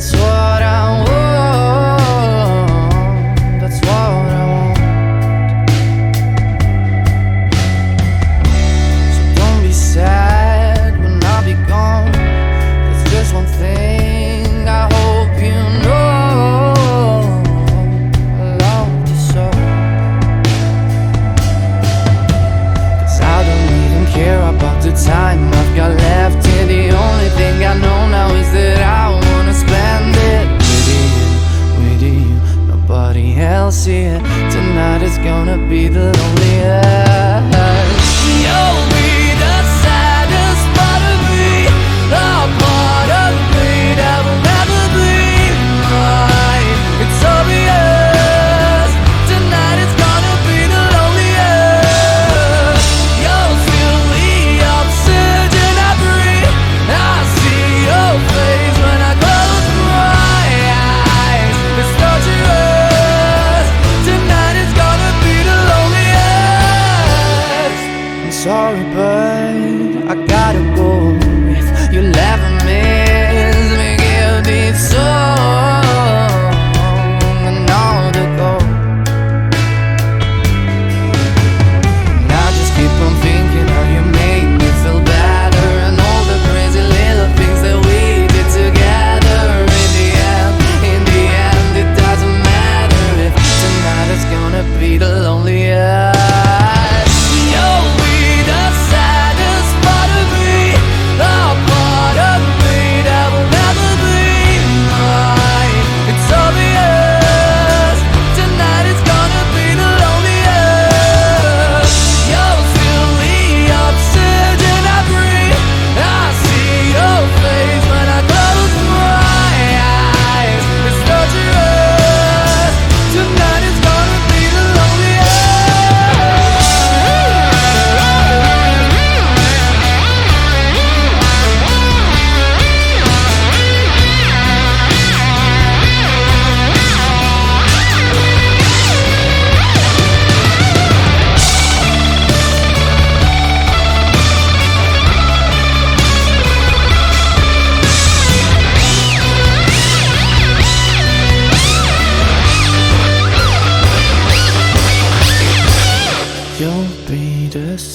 that's. see it. Tonight is gonna be the loneliest. sorry,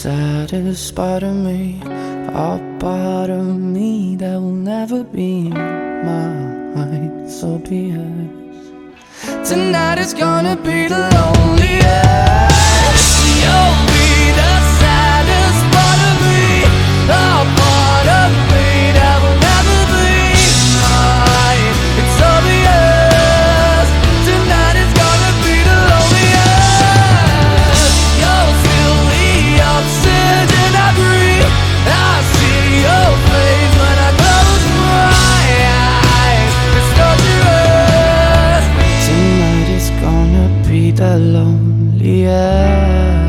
saddest part of me, a part of me that will never be mine. So be it. Tonight is gonna be the loneliest. lonely. Yeah.